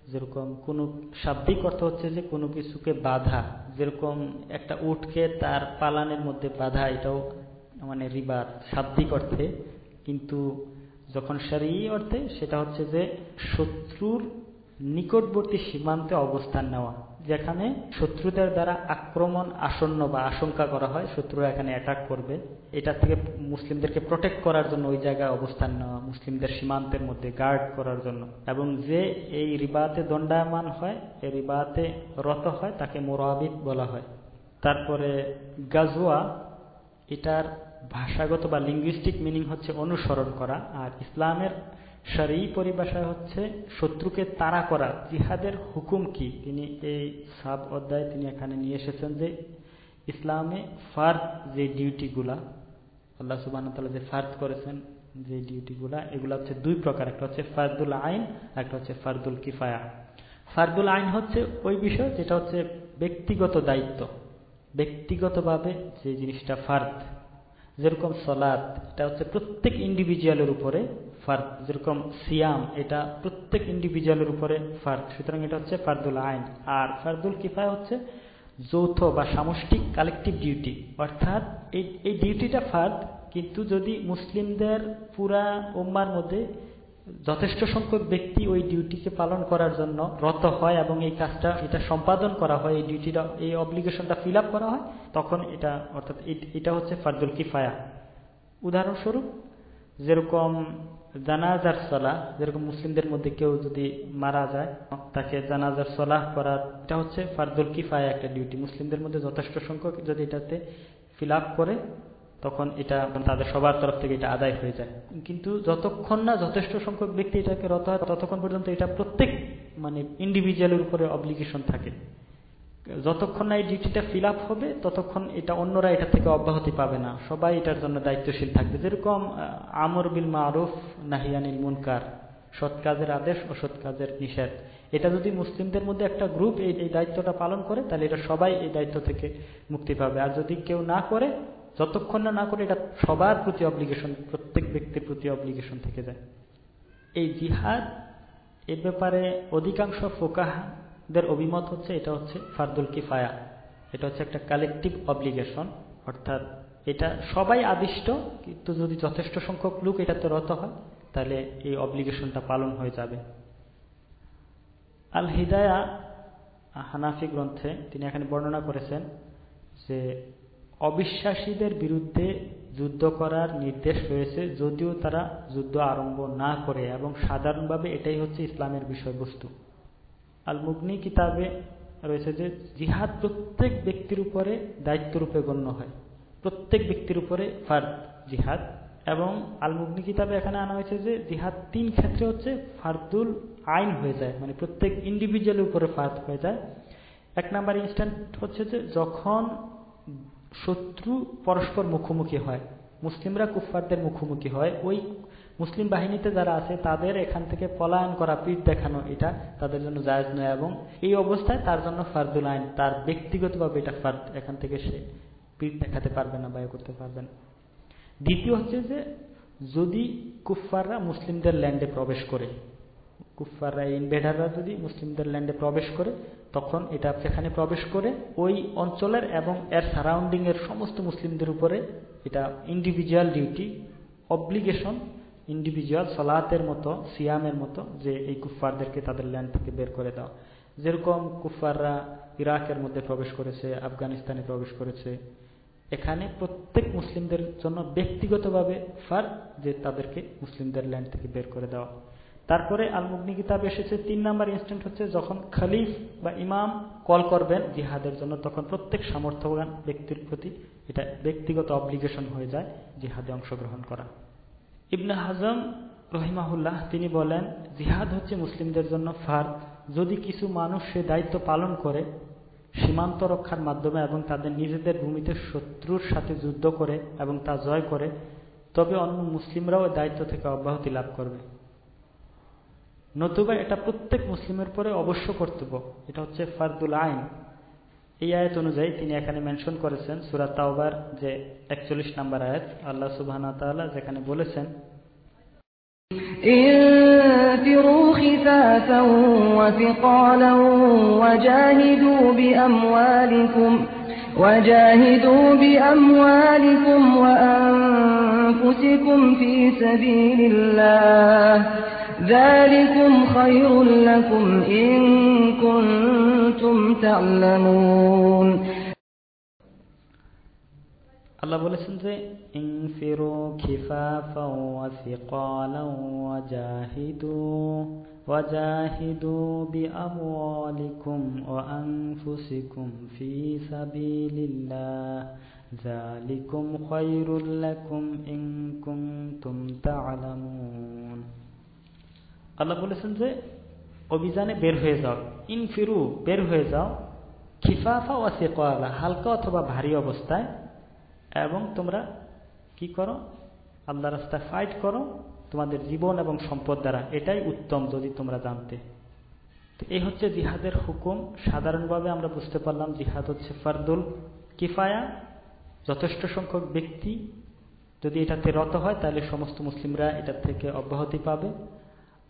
যেরকম কোন শাব্দিক অর্থ হচ্ছে যে কোনো কিছুকে বাধা, যেরকম একটা উটকে তার পালানের মধ্যে বাধা, এটাও মানে রিবাত, শাব্দিক অর্থে। কিন্তু যখন সারি অর্থে, সেটা হচ্ছে যে শত্রুর নিকটবর্তী সীমান্তে অবস্থান নেওয়া। যেখানে শত্রুদের দ্বারা আক্রমণ আসন্ন বা আশঙ্কা করা হয়, শত্রুরা এখানে অ্যাটাক করবে। এটা থেকে মুসলিমদেরকে প্রোটেক্ট করার জন্য ওই জায়গায় অবস্থান নেওয়া, মুসলিমদের সীমান্তের মধ্যে গার্ড করার জন্য। এবং যে এই রিবাতে দণ্ডায়মান হয়, এই রিবাতে রত হয়, তাকে মোরাবিদ বলা হয়। তারপরে গাজোয়া এটার ভাষাগত বা লিঙ্গুইস্টিক মিনিং হচ্ছে অনুসরণ করা। আর ইসলামের সারি পরিভাষা হচ্ছে শত্রুকে তাড়া করা। জিহাদের হুকুম কি? তিনি এই সাব অধ্যায় তিনি এখানে নিয়ে এসেছেন যে ইসলামে ফার্দ যে ডিউটিগুলা, আল্লাহ সুবাহ যে ফার্দ করেছেন যে ডিউটিগুলা, এগুলা হচ্ছে দুই প্রকার। একটা হচ্ছে ফারদুল আইন একটা হচ্ছে ফারদুল কিফায়া। ফারদুল আইন হচ্ছে ওই বিষয় যেটা হচ্ছে ব্যক্তিগত দায়িত্ব। ব্যক্তিগতভাবে যে জিনিসটা ফার্দ যেরকম সলাদ এটা হচ্ছে প্রত্যেক ইন্ডিভিজুয়ালের উপরে ফার্দ, যেরকম সিয়াম, এটা প্রত্যেক ইন্ডিভিজুয়ালের উপরে ফার্দ। সুতরাং এটা হচ্ছে ফার্দুল আইন। আর ফার্দুল কিফায় হচ্ছে যৌথ বা সামষ্টিক কালেকটিভ ডিউটি অর্থাৎ এই ডিউটিটা ফার্দ, কিন্তু যদি মুসলিমদের পুরা উম্মার মধ্যে যথেষ্ট সংখ্যক ব্যক্তি ওই ডিউটিকে পালন করার জন্য রত হয় এবং এই কাজটা, এটা সম্পাদন করা হয়, এই ডিউটিটা এই অব্লিগেশনটা ফিল করা হয়, তখন এটা, অর্থাৎ এটা হচ্ছে ফার্দুল কিফায়া। উদাহরণস্বরূপ, যেরকম জানাজার সলাহ, যেরকম মুসলিমদের মধ্যে কেউ যদি মারা যায়, তাকে জানাজার সলাহ করার, এটা হচ্ছে ফার্দুল কিফায়া একটা ডিউটি মুসলিমদের মধ্যে যথেষ্ট সংখ্যক যদি এটাতে ফিল করে, তখন এটা তাদের সবার তরফ থেকে এটা আদায় হয়ে যায়। কিন্তু যতক্ষণ না যথেষ্ট সংখ্যক ব্যক্তি এটাকে রত হয়, ততক্ষণ পর্যন্ত এটা প্রত্যেক মানে ইন্ডিভিজুয়ালের উপরে অব্লিগেশন থাকে। যতক্ষণ না এই ডিউটিটা ফিল আপ হবে, ততক্ষণ এটা অন্যরা এটা থেকে অব্যাহতি পাবে না। সবাই এটার জন্য দায়িত্বশীল থাকবে। যেরকম আমর বিল মারুফ নাহিয়ানিল মুনকার, সৎ কাজের আদেশ ও সৎ কাজের নিষেধ। এটা যদি মুসলিমদের মধ্যে একটা গ্রুপ এই এই দায়িত্বটা পালন করে, তাহলে এটা সবাই এই দায়িত্ব থেকে মুক্তি পাবে। আর যদি কেউ না করে, যতক্ষণ না না করে, এটা সবার প্রতি অব্লিগেশন প্রত্যেক ব্যক্তির প্রতি অব্লিগেশন থেকে যায়। এই জিহাদ এ ব্যাপারে অধিকাংশ ফোকাহদের অভিমত হচ্ছে এটা হচ্ছে ফারদুল কিফায়া। এটা হচ্ছে একটা কালেকটিভ অব্লিগেশন অর্থাৎ এটা সবাই আদিষ্ট, কিন্তু যদি যথেষ্ট সংখ্যক লোক এটাতে রত হয়, তাহলে এই অব্লিগেশনটা পালন হয়ে যাবে। আল হিদায়া হানাফি গ্রন্থে তিনি এখানে বর্ণনা করেছেন যে অবিশ্বাসীদের বিরুদ্ধে যুদ্ধ করার নির্দেশ রয়েছে যদিও তারা যুদ্ধ আরম্ভ না করে, এবং সাধারণভাবে এটাই হচ্ছে ইসলামের বিষয়বস্তু। আল মুগনি কিতাবে রয়েছে যে জিহাদ প্রত্যেক ব্যক্তির উপরে দায়িত্ব রূপে গণ্য হয়। প্রত্যেক ব্যক্তির উপরে ফার্দ জিহাদ এবং আল আলমুগ্নি কিতাবে এখানে আনা হয়েছে যে জিহাদ তিন ক্ষেত্রে হচ্ছে ফারদুল আইন হয়ে যায় মানে প্রত্যেক ইন্ডিভিজুয়ালের উপরে ফার্দ হয়ে যায়। এক নাম্বার ইনস্ট্যান্ট হচ্ছে যে যখন শত্রু পরস্পর মুখোমুখি হয়, মুসলিমরা কুফফারদের মুখোমুখি হয়, ওই মুসলিম বাহিনীতে যারা আছে, তাদের এখান থেকে পলায়ন করা, পিঠ দেখানো, এটা তাদের জন্য জায়জ নয় এবং এই অবস্থায় তার জন্য ফার্দুল আইন, তার ব্যক্তিগতভাবে এটা ফার্দ, এখান থেকে সে পিঠ দেখাতে পারবে না ব্যয় করতে পারবে না। দ্বিতীয় হচ্ছে যে, যদি কুফফাররা মুসলিমদের ল্যান্ডে প্রবেশ করে, কুফফাররা ইনভেডাররা যদি মুসলিমদের ল্যান্ডে প্রবেশ করে, তখন এটা সেখানে প্রবেশ করে, ওই অঞ্চলের এবং এর সারাউন্ডিং এর সমস্ত মুসলিমদের উপরে এটা ইন্ডিভিজুয়াল ডিউটি অব্লিগেশন ইন্ডিভিজুয়াল সলাতের মতো, সিয়ামের মতো, যে এই কুফফারদেরকে তাদের ল্যান্ড থেকে বের করে দাও। যেরকম কুফফাররা ইরাকের মধ্যে প্রবেশ করেছে, আফগানিস্তানে প্রবেশ করেছে, এখানে প্রত্যেক মুসলিমদের জন্য ব্যক্তিগতভাবে ফার যে তাদেরকে মুসলিমদের ল্যান্ড থেকে বের করে দেওয়া তারপরে আলমুগ্নি কিতাব এসেছে, তিন নাম্বার ইনস্ট্যান্ট হচ্ছে যখন খালিফ বা ইমাম কল করবেন জিহাদের জন্য, তখন প্রত্যেক সামর্থ্যবান ব্যক্তির প্রতি এটা ব্যক্তিগত অব্লিগেশন হয়ে যায় জিহাদে অংশগ্রহণ করা। ইবনে হাজম রহিমাহুল্লাহ, তিনি বলেন, জিহাদ হচ্ছে মুসলিমদের জন্য ফার যদি কিছু মানুষ সে দায়িত্ব পালন করে, সীমান্ত রক্ষার মাধ্যমে এবং তাদের নিজেদের ভূমিতে শত্রুর সাথে যুদ্ধ করে এবং তা জয় করে, তবে অন্য মুসলিমরাও দায়িত্ব থেকে অব্যাহতি লাভ করবে। নতুবা এটা প্রত্যেক মুসলিমের পরে অবশ্য কর্তব্য। এটা হচ্ছে ফারদুল আইন। এই আয়াত অনুযায়ী তিনি এখানে মেনশন করেছেন সুরাত তাওবার যে একচল্লিশ নাম্বার আয়াত আল্লাহ সুবাহ যেখানে বলেছেন انفروا خفافا وثقالا وجاهدوا بأموالكم وجاهدوا بأموالكم وأنفسكم في سبيل الله ذلكم خير لكم إن كنتم تعلمون আল্লাহ বলেছেন যে ইনফিরু খিফাফা ওয়া সিকালা ওয়া জাহিদু ওয়া জাহিদু বিআমওয়ালিকুম ওয়া আনফুসিকুম ফি সাবিলিল্লাহ যালিকুম খায়রুল লাকুম ইন কুনতুম তা'লামুন আল্লাহ বলেছেন যে, অভিযানে বের হয়ে যাও। ইনফিরু, বের হয়ে যাও। খিফাফা ওয়া সিকালা, হালকা অথবা ভারী অবস্থায়। এবং তোমরা কি করো? আল্লাহ রাস্তায় ফাইট করো। তোমাদের জীবন এবং সম্পদ দ্বারা। এটাই উত্তম যদি তোমরা জানতে। তো এই হচ্ছে জিহাদের হুকুম। সাধারণভাবে আমরা বুঝতে পারলাম জিহাদ হচ্ছে ফারদুল কিফায়া। যথেষ্ট সংখ্যক ব্যক্তি যদি এটাতে রত হয়, তাহলে সমস্ত মুসলিমরা এটার থেকে অব্যাহতি পাবে।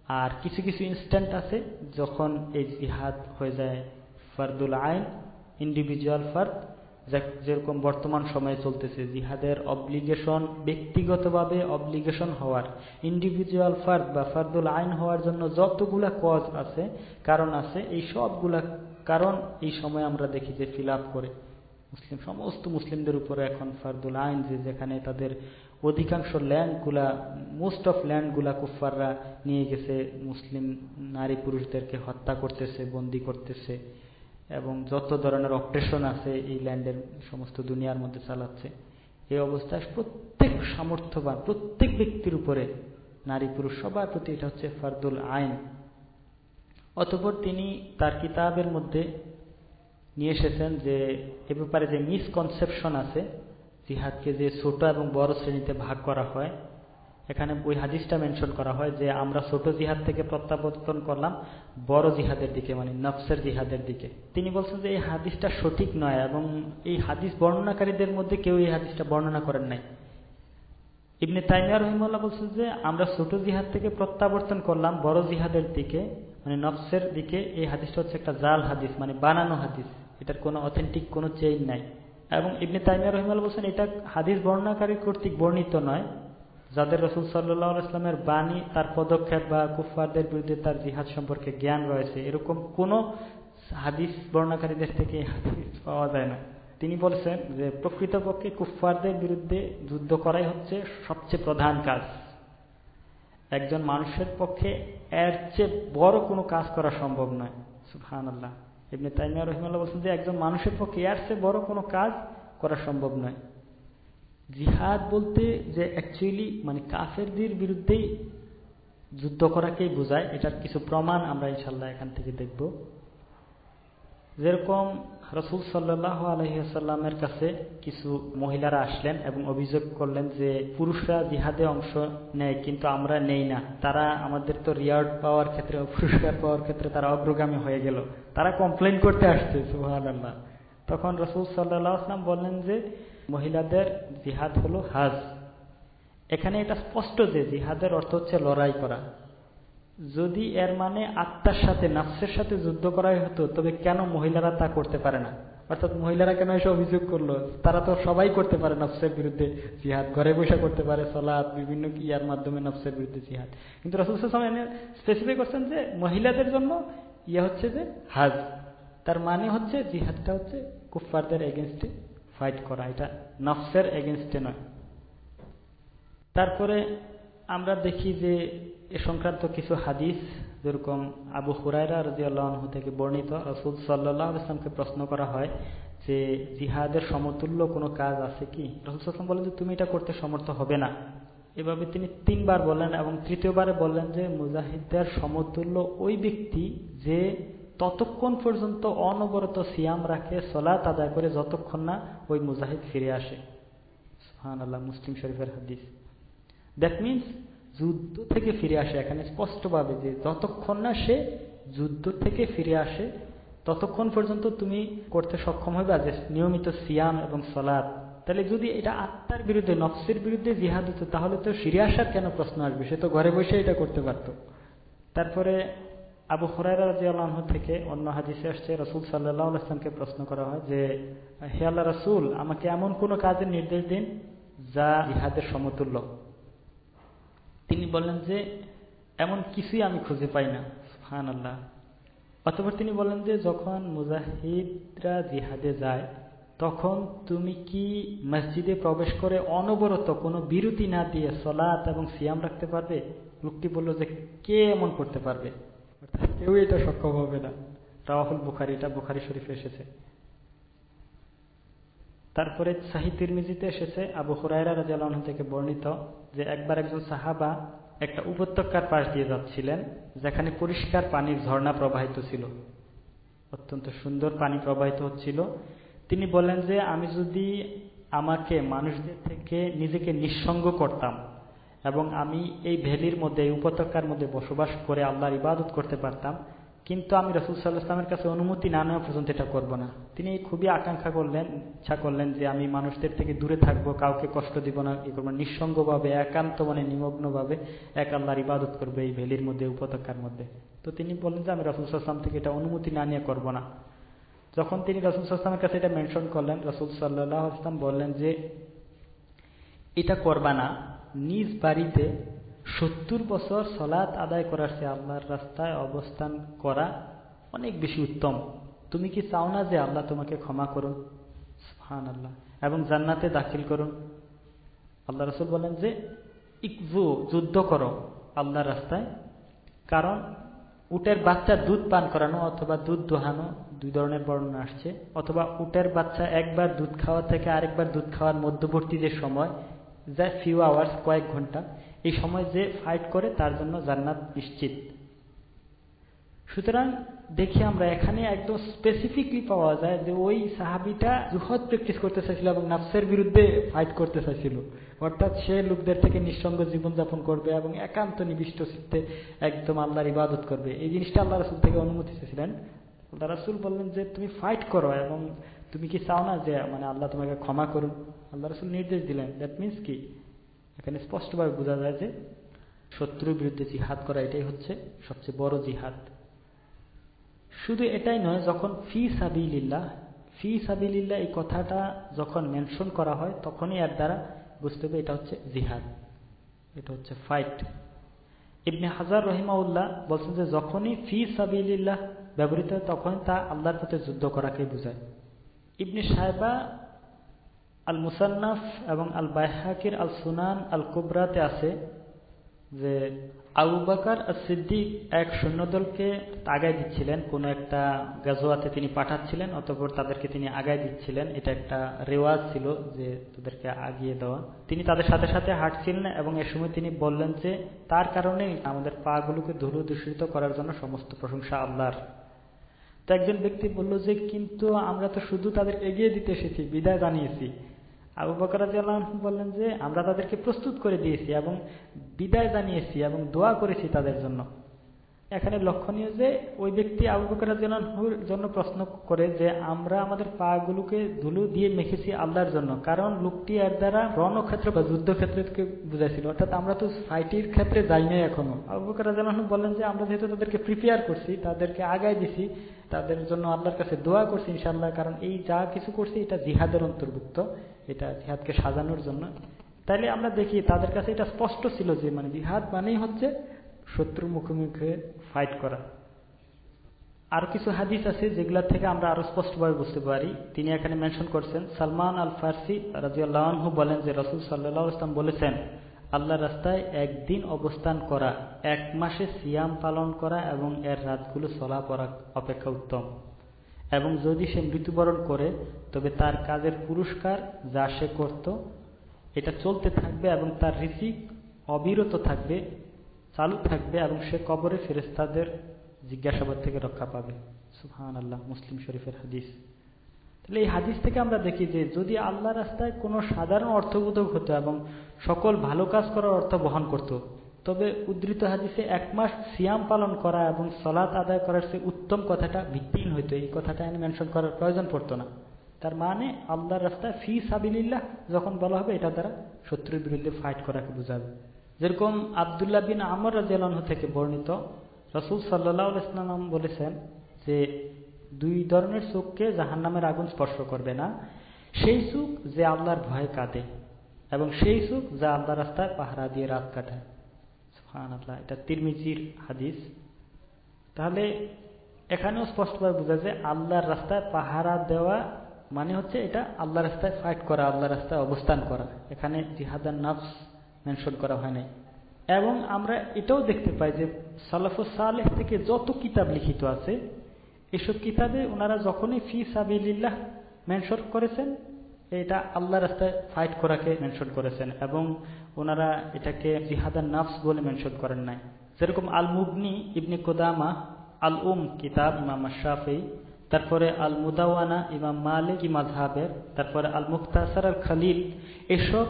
আর কিছু কিছু ইনস্ট্যান্ট আছে যখন এই জিহাদ হয়ে যায় ফারদুল আইন ইন্ডিভিজুয়াল ফার্দ যেরকম বর্তমান সময়ে চলতেছে। জিহাদের অব্লিগেশন ব্যক্তিগতভাবে অব্লিগেশন হওয়ার ইন্ডিভিজুয়াল ফার্দ বা ফার্দুল আইন হওয়ার জন্য যতগুলা কজ আছে, কারণ আছে, এই সবগুলা কারণ এই সময় আমরা দেখি যে ফিল করে। মুসলিম, সমস্ত মুসলিমদের উপরে এখন ফার্দুল আইন যে যেখানে তাদের অধিকাংশ ল্যান্ডগুলা মোস্ট অফ ল্যান্ডগুলা কুফাররা নিয়ে গেছে, মুসলিম নারী পুরুষদেরকে হত্যা করতেছে, বন্দি করতেছে, এবং যত ধরনের অপারেশন আছে এই ল্যান্ডের সমস্ত দুনিয়ার মধ্যে চালাচ্ছে। এই অবস্থায় প্রত্যেক সামর্থ্যবান, প্রত্যেক ব্যক্তির উপরে নারী পুরুষ সবার প্রতি এটা হচ্ছে ফারদুল আইন। অতপর তিনি তার কিতাবের মধ্যে নিয়ে এসেছেন যে, এ ব্যাপারে যে মিসকনসেপশন আছে জিহাদকে যে ছোট এবং বড় শ্রেণীতে ভাগ করা হয়, এখানে ওই হাদিসটা মেনশন করা হয় যে আমরা ছোট জিহাদ থেকে প্রত্যাবর্তন করলাম, বড় জিহাদের দিকে মানে নফসের জিহাদের দিকে। তিনি বলছেন যে এই হাদিসটা সঠিক নয় এবং এই হাদিস বর্ণনাকারীদের মধ্যে কেউ এই হাদিসটা বর্ণনা করেন নাই। ইবনে তাইমিয়া রহিমুল্লাহ বলছেন যে আমরা ছোট জিহাদ থেকে প্রত্যাবর্তন করলাম, বড় জিহাদের দিকে মানে নফসের দিকে। এই হাদিসটা হচ্ছে একটা জাল হাদিস মানে বানানো হাদিস। এটার কোনো অথেন্টিক কোনো চেইন নাই। এবং ইবনে তাইমিয়া রহিমাল্লাহ বলছেন, এটা হাদিস বর্ণাকারী কর্তৃক বর্ণিত নয়। যাদের রসুল সাল্লাহ ইসলামের বাণী, তার পদক্ষেপ বা কুফফারদের বিরুদ্ধে তার জিহাদ সম্পর্কে জ্ঞান রয়েছে, এরকম কোন হাদিস বর্ণাকারীদের থেকে হাদিস পাওয়া যায় না। তিনি বলছেন যে, প্রকৃতপক্ষে কুফফারদের বিরুদ্ধে যুদ্ধ করাই হচ্ছে সবচেয়ে প্রধান কাজ। একজন মানুষের পক্ষে এর চেয়ে বড় কোনো কাজ করা সম্ভব নয়। সুফহান আল্লাহ এমনি তাইমিয়া রহিমাল্লাহ বলছেন যে একজন মানুষের পক্ষে এর চেয়ে বড় কোনো কাজ করা সম্ভব নয়। জিহাদ বলতে যে অ্যাকচুয়ালি মানে কাফেরদের বিরুদ্ধেই যুদ্ধ করাকেই বোঝায়, এটার কিছু প্রমাণ আমরা ইনশাল্লাহ এখান থেকে দেখব। যেরকম রসুল সাল্লাহ আলহিহাসাল্লামের কাছে কিছু মহিলারা আসলেন এবং অভিযোগ করলেন যে পুরুষরা জিহাদে অংশ নেয়, কিন্তু আমরা নেই না। তারা আমাদের তো রিয়ার্ড পাওয়ার ক্ষেত্রে, পুরস্কার পাওয়ার ক্ষেত্রে তারা অগ্রগামী হয়ে গেল। তারা কমপ্লেন করতে আসছে সুহান আল্লাহ তখন রসুল সাল্লাহ আসলাম বললেন যে, মহিলাদের জিহাদ হলো হাজ। এখানে এটা স্পষ্ট যে জিহাদের অর্থ হচ্ছে লড়াই করা। যদি এর মানে আত্মার সাথে, নাফসের সাথে যুদ্ধ করাই হতো, তবে কেন মহিলারা তা করতে পারে না? অর্থাৎ মহিলারা কেন এসে অভিযোগ করল? তারা তো সবাই করতে পারে নফসের বিরুদ্ধে জিহাদ। ঘরে বসে করতে পারে সলাদ বিভিন্ন ইয়ার মাধ্যমে নফসের বিরুদ্ধে জিহাদ। কিন্তু রসুল এনে স্পেসিফাই করছেন যে মহিলাদের জন্য ইয়ে হচ্ছে যে হাজ। তার মানে হচ্ছে জিহাদটা হচ্ছে কুফারদের এগেনস্টে ফাইট করা। এটা নফসের এগেনস্টে নয়। তারপরে আমরা দেখি যে এ সংক্রান্ত কিছু হাদিস যেরকম আবু হুরাইরা রাজি আল্লাহ থেকে বর্ণিত, রসুল সাল্লাহ ইসলামকে প্রশ্ন করা হয় যে জিহাদের সমতুল্য কোনো কাজ আছে কি? রসুল আসলাম বলেন যে তুমি এটা করতে সমর্থ হবে না। এভাবে তিনি তিনবার বললেন এবং তৃতীয়বারে বললেন যে মুজাহিদদের সমতুল্য ওই ব্যক্তি যে ততক্ষণ পর্যন্ত অনবরত সিয়াম রাখে সলাত আদায় করে যতক্ষণ না ওই মুজাহিদ ফিরে আসে। হান আল্লাহ মুসলিম শরীফের হাদিস। দ্যাট মিনস যুদ্ধ থেকে ফিরে আসে। এখানে স্পষ্টভাবে যে যতক্ষণ না সে যুদ্ধ থেকে ফিরে আসে, ততক্ষণ পর্যন্ত তুমি করতে সক্ষম হবে যে নিয়মিত সিয়াম এবং সলাদ তাহলে যদি এটা আত্মার বিরুদ্ধে, নফসের বিরুদ্ধে জিহাদ হতো, তাহলে তো ফিরে আসার কেন প্রশ্ন আসবে? সে তো ঘরে বসে এটা করতে পারত। তারপরে আবু হরাইরা রাজি আল্লাহ থেকে অন্য হাদিসে আসছে, রসুল সাল্লাহ আসলামকে প্রশ্ন করা হয় যে, হে আল্লাহ রসুল, আমাকে এমন কোনো কাজের নির্দেশ দিন যা জিহাদের সমতুল্য। তিনি বললেন যে, এমন কিছুই আমি খুঁজে পাই না। হান আল্লাহ অতপর তিনি বলেন যে, যখন মুজাহিদরা জিহাদে যায়, তখন তুমি কি মসজিদে প্রবেশ করে অনবরত কোনো বিরতি না দিয়ে সলাৎ এবং সিয়াম রাখতে পারবে? লোকটি বলল যে, কে এমন করতে পারবে? কেউ এটা সক্ষম হবে না। রাহুল বুখারি, এটা বুখারি শরীফে এসেছে। তারপরে সাহি তিরমিজিতে এসেছে আবু হুরাইরা রাজিয়ালহ থেকে বর্ণিত যে একবার একজন সাহাবা একটা উপত্যকার পাশ দিয়ে যাচ্ছিলেন, যেখানে পরিষ্কার পানির ঝর্ণা প্রবাহিত ছিল। অত্যন্ত সুন্দর পানি প্রবাহিত হচ্ছিল। তিনি বলেন যে, আমি যদি আমাকে মানুষদের থেকে নিজেকে নিঃসঙ্গ করতাম এবং আমি এই ভ্যালির মধ্যে, এই উপত্যকার মধ্যে বসবাস করে আল্লাহর ইবাদত করতে পারতাম কিন্তু আমি রসুল সাল্লাহ ইসলামের কাছে অনুমতি না নেওয়া পর্যন্ত এটা করব না। তিনি খুবই আকাঙ্ক্ষা করলেন, ইচ্ছা করলেন যে আমি মানুষদের থেকে দূরে থাকব, কাউকে কষ্ট দিব না ই করব নিঃসঙ্গভাবে, একান্ত মানে নিমগ্নভাবে এক আল্লাহর ইবাদত করবে এই ভ্যালির মধ্যে, উপত্যকার মধ্যে। তো তিনি বললেন যে আমি রসুল সাল্লাম থেকে এটা অনুমতি না নিয়ে করব না। যখন তিনি রসুল সাল্লামের কাছে এটা মেনশন করলেন, রসুল সাল্লাহ আসলাম বললেন যে, এটা করবা না। নিজ বাড়িতে সত্তর বছর সলাৎ আদায় করার সে আল্লাহর রাস্তায় অবস্থান করা অনেক বেশি উত্তম। তুমি কি চাও না যে আল্লাহ তোমাকে ক্ষমা করুন হান আল্লাহ এবং জান্নাতে দাখিল করুন। আল্লাহ রসুল বলেন যে ইকজু যুদ্ধ করো আল্লাহর রাস্তায়। কারণ উটের বাচ্চা দুধ পান করানো অথবা দুধ দোহানো দুই ধরনের বর্ণনা আসছে। অথবা উটের বাচ্চা একবার দুধ খাওয়া থেকে আরেকবার দুধ খাওয়ার মধ্যবর্তী যে সময়, যা ফিউ আওয়ার্স কয়েক ঘণ্টা এই সময় যে ফাইট করে, তার জন্য জান্নাত নিশ্চিত। সুতরাং দেখি আমরা এখানে একদম স্পেসিফিকলি পাওয়া যায় যে ওই সাহাবিটা জুহদ প্র্যাকটিস করতে চাইছিল এবং নাফসের বিরুদ্ধে ফাইট করতে চাইছিল। অর্থাৎ সে লোকদের থেকে নিঃসঙ্গ জীবনযাপন করবে এবং একান্ত নিবিষ্ট চিত্তে একদম আল্লাহর ইবাদত করবে। এই জিনিসটা আল্লাহ রসুল থেকে অনুমতি চেয়েছিলেন। আল্লাহ রাসুল বললেন যে, তুমি ফাইট করো এবং তুমি কি চাও না যে মানে আল্লাহ তোমাকে ক্ষমা করুন আল্লাহ রসুল নির্দেশ দিলেন। দ্যাট মিনস কি? এখানে স্পষ্টভাবে বোঝা যায় যে শত্রুর বিরুদ্ধে জিহাদ করা এটাই হচ্ছে সবচেয়ে বড় জিহাদ। শুধু এটাই নয়, যখন ফি সাবিল্লাহ ফি সাবিল্লাহ এই কথাটা যখন মেনশন করা হয়, তখনই এর দ্বারা বুঝতে হবে এটা হচ্ছে জিহাদ, এটা হচ্ছে ফাইট। ইবনে হাজার রহিমাউল্লাহ বলছেন যে যখনই ফি সাবিল্লাহ ব্যবহৃত হয়, তখনই তা আল্লাহর পথে যুদ্ধ করাকে বোঝায়। ইবনে সাহেবা আল মুসান্নাফ এবং আল বাইহাকির আল সুনান আল কুবরাতে আছে যে আবু বাকার সিদ্দিক এক সৈন্যদলকে আগায় দিচ্ছিলেন, কোনো একটা গাজোয়াতে তিনি পাঠাচ্ছিলেন, অতপর তাদেরকে তিনি আগায় দিচ্ছিলেন। এটা একটা রেওয়াজ ছিল যে তাদেরকে আগিয়ে দেওয়া। তিনি তাদের সাথে সাথে হাঁটছিলেন এবং এ সময় তিনি বললেন যে, তার কারণে আমাদের পাগুলোকে ধুলো দূষিত করার জন্য সমস্ত প্রশংসা আল্লাহর। তো একজন ব্যক্তি বলল যে, কিন্তু আমরা তো শুধু তাদের এগিয়ে দিতে এসেছি, বিদায় জানিয়েছি। আবু বকরাজ বললেন যে, আমরা তাদেরকে প্রস্তুত করে দিয়েছি এবং বিদায় জানিয়েছি এবং দোয়া করেছি তাদের জন্য। এখানে লক্ষণীয় যে, ওই ব্যক্তি আবু বকরাজ জন্য প্রশ্ন করে যে, আমরা আমাদের পাগুলোকে ধুলো দিয়ে মেখেছি আল্লাহর জন্য, কারণ লোকটি এর দ্বারা রণক্ষেত্র বা যুদ্ধক্ষেত্রকে বুঝাইছিল, অর্থাৎ আমরা তো ফাইটির ক্ষেত্রে যাই নাই এখনও। আবু বকরাজ বলেন যে, আমরা যেহেতু তাদেরকে প্রিপেয়ার করছি, তাদেরকে আগায় দিছি, তাদের জন্য আল্লাহর কাছে দোয়া করছি ইনশাল্লাহ কারণ এই যা কিছু করছি, এটা জিহাদের অন্তর্ভুক্ত। এটা জিহাদকে সাজানোর জন্য। তাইলে আমরা দেখি তাদের কাছে এটা স্পষ্ট ছিল যে মানে জিহাদ মানেই হচ্ছে শত্রুর মুখোমুখি ফাইট করা। আরও কিছু হাদিস আছে যেগুলা থেকে আমরা আরও স্পষ্টভাবে বুঝতে পারি। তিনি এখানে মেনশন করছেন, সালমান আল ফার্সি রাজিউল্লাহু বলেন যে, রসুল সাল্লাহ ইসলাম বলেছেন আল্লাহ রাস্তায় একদিন অবস্থান করা, এক মাসে সিয়াম পালন করা এবং এর রাতগুলো চলা পড়া অপেক্ষা উত্তম। এবং যদি সে মৃত্যুবরণ করে, তবে তার কাজের পুরস্কার যা সে করত, এটা চলতে থাকবে এবং তার রিসিক অবিরত থাকবে, চালু থাকবে এবং সে কবরে ফেরেস্তাদের জিজ্ঞাসাবাদ থেকে রক্ষা পাবে। সুহান আল্লাহ মুসলিম শরীফের হাদিস। তাহলে এই হাদিস থেকে আমরা দেখি যে যদি আল্লাহ রাস্তায় কোনো সাধারণ অর্থবোধক হতো এবং সকল ভালো কাজ করার অর্থ বহন করত তবে উদ্ধৃত হাদিসে এক মাস সিয়াম পালন করা এবং সলাৎ আদায় করার সে উত্তম কথাটা ভিত্তিহীন হইতো। এই কথাটা এনে মেনশন করার প্রয়োজন পড়তো না। তার মানে আল্লাহর রাস্তায় ফি সাবিল্লাহ যখন বলা হবে, এটা দ্বারা শত্রুর বিরুদ্ধে ফাইট করাকে বোঝাবে। যেরকম আবদুল্লাহ বিন আমর রাজিয়ালহ থেকে বর্ণিত, রসুল সাল্লাহ ইসলাম বলেছেন যে, দুই ধরনের চোখকে জাহান নামের আগুন স্পর্শ করবে না। সেই সুখ যে আল্লাহর ভয়ে কাঁদে এবং সেই সুখ যা আল্লাহ রাস্তায় পাহারা দিয়ে রাত কাটায়। আল্লাহ এটা তিরমিজির হাদিস। তাহলে এখানেও স্পষ্টভাবে বোঝা যায় আল্লাহর রাস্তায় পাহারা দেওয়া মানে হচ্ছে এটা আল্লাহ রাস্তায় ফাইট করা আল্লাহ রাস্তায় অবস্থান করা। এখানে জিহাদার নাফস মেনশন করা হয় নাই। এবং আমরা এটাও দেখতে পাই যে সালেহ থেকে যত কিতাব লিখিত আছে, এসব কিতাবে ওনারা যখনই ফি সাবিল্লাহ মেনশন করেছেন, এটা আল্লাহ রাস্তায় ফাইট করাকে মেনশন করেছেন। এবং ওনারা এটাকে জিহাদার নাফস বলে মেনশন করেন নাই। যেরকম আল মুগনি ইবনি কোদামা আল উম কিতাব ইমাম শাফি তারপরে আল মুদাওয়ানা ইমাম মালিক ইমাজহাবের তারপরে আল মুখতাসার আল খালিল এসব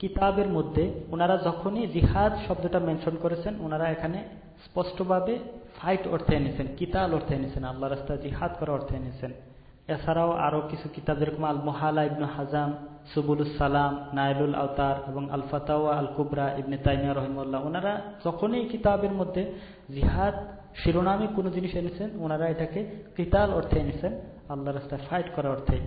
কিতাবের মধ্যে ওনারা যখনই জিহাদ শব্দটা মেনশন করেছেন, ওনারা এখানে স্পষ্টভাবে ফাইট অর্থে এনেছেন, কিতাল অর্থে এনেছেন আল্লাহ রাস্তা জিহাদ করা অর্থে এনেছেন। এছাড়াও আরও কিছু কিতাব, যেরকম আল মোহালা ইবনু হাজাম সুবুলুস সালাম, নাইলুল আওতার এবং আল ফাতাওয়া আল কুবরা ইবনে তাইমিয়া রহিমুল্লাহ ওনারা যখনই কিতাবের মধ্যে জিহাদ শিরোনামে কোনো জিনিস এনেছেন ওনারা এটাকে কিতাল অর্থে এনেছেন, আল্লাহ রাস্তায় ফাইট করা অর্থে।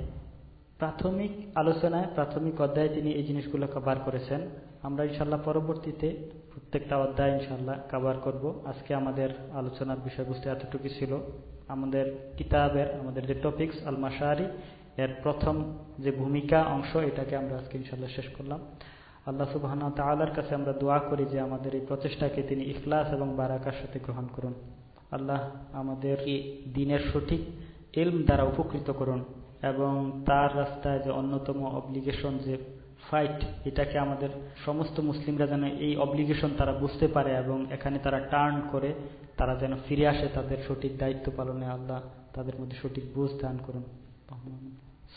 প্রাথমিক আলোচনায়, প্রাথমিক অধ্যায়ে তিনি এই জিনিসগুলো কভার করেছেন। আমরা ইনশাল্লাহ পরবর্তীতে প্রত্যেকটা অধ্যায় ইনশাল্লাহ কভার করব। আজকে আমাদের আলোচনার বিষয়বস্তু এতটুকু ছিল। আমাদের কিতাবের, আমাদের যে টপিক্স আল এর প্রথম যে ভূমিকা, অংশ, এটাকে আমরা আজকে ইনশাল্লাহ শেষ করলাম। আল্লাহ সুবাহ তালার কাছে আমরা দোয়া করি যে আমাদের এই প্রচেষ্টাকে তিনি ইখলাস এবং বারাকার সাথে গ্রহণ করুন। আল্লাহ আমাদের দিনের সঠিক এলম দ্বারা উপকৃত করুন এবং তার রাস্তায় যে অন্যতম অব্লিগেশন যে ফাইট এটাকে আমাদের সমস্ত মুসলিমরা যেন এই অব্লিগেশন তারা বুঝতে পারে এবং এখানে তারা টার্ন করে তারা যেন ফিরে আসে তাদের সঠিক দায়িত্ব পালনে আল্লাহ তাদের মধ্যে সঠিক বুঝ দান করুন।